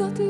dat u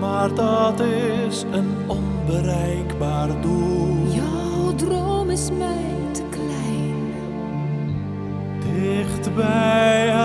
maar dat is een onbereikbaar doel. Jouw droom is mij te klein. Dichtbij